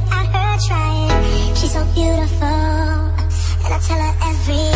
without her trying. She's so beautiful, and I tell her every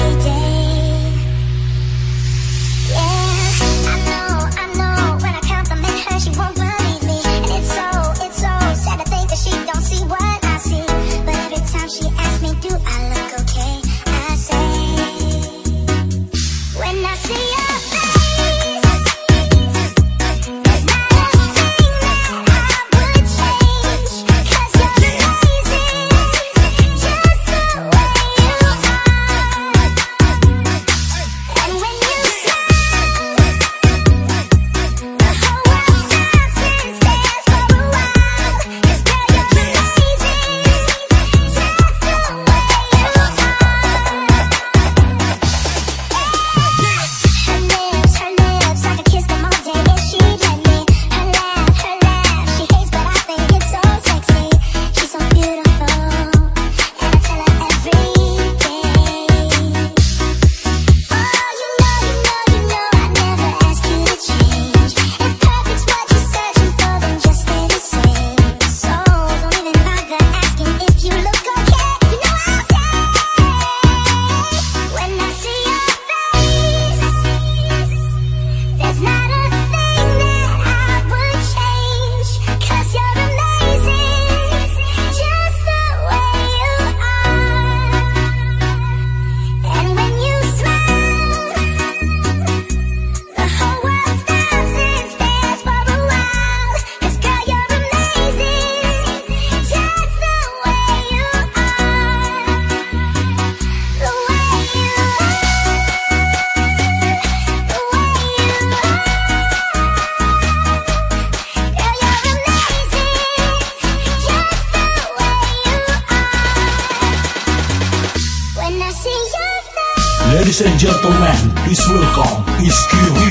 Ladies and gentlemen, please welcome, is Q.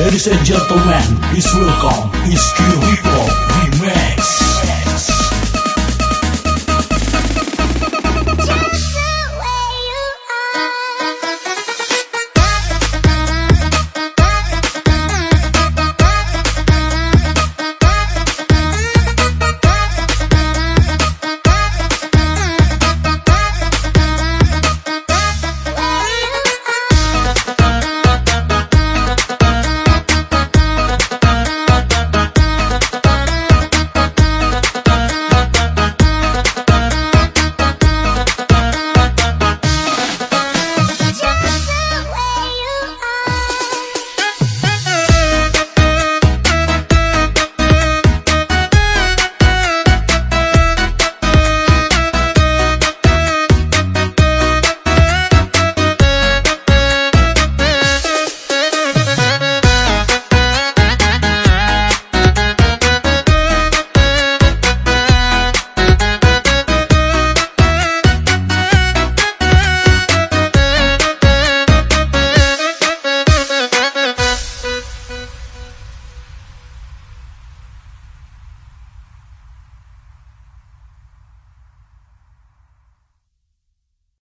Ladies and gentlemen, please welcome, it's Q Hip Hop Remix.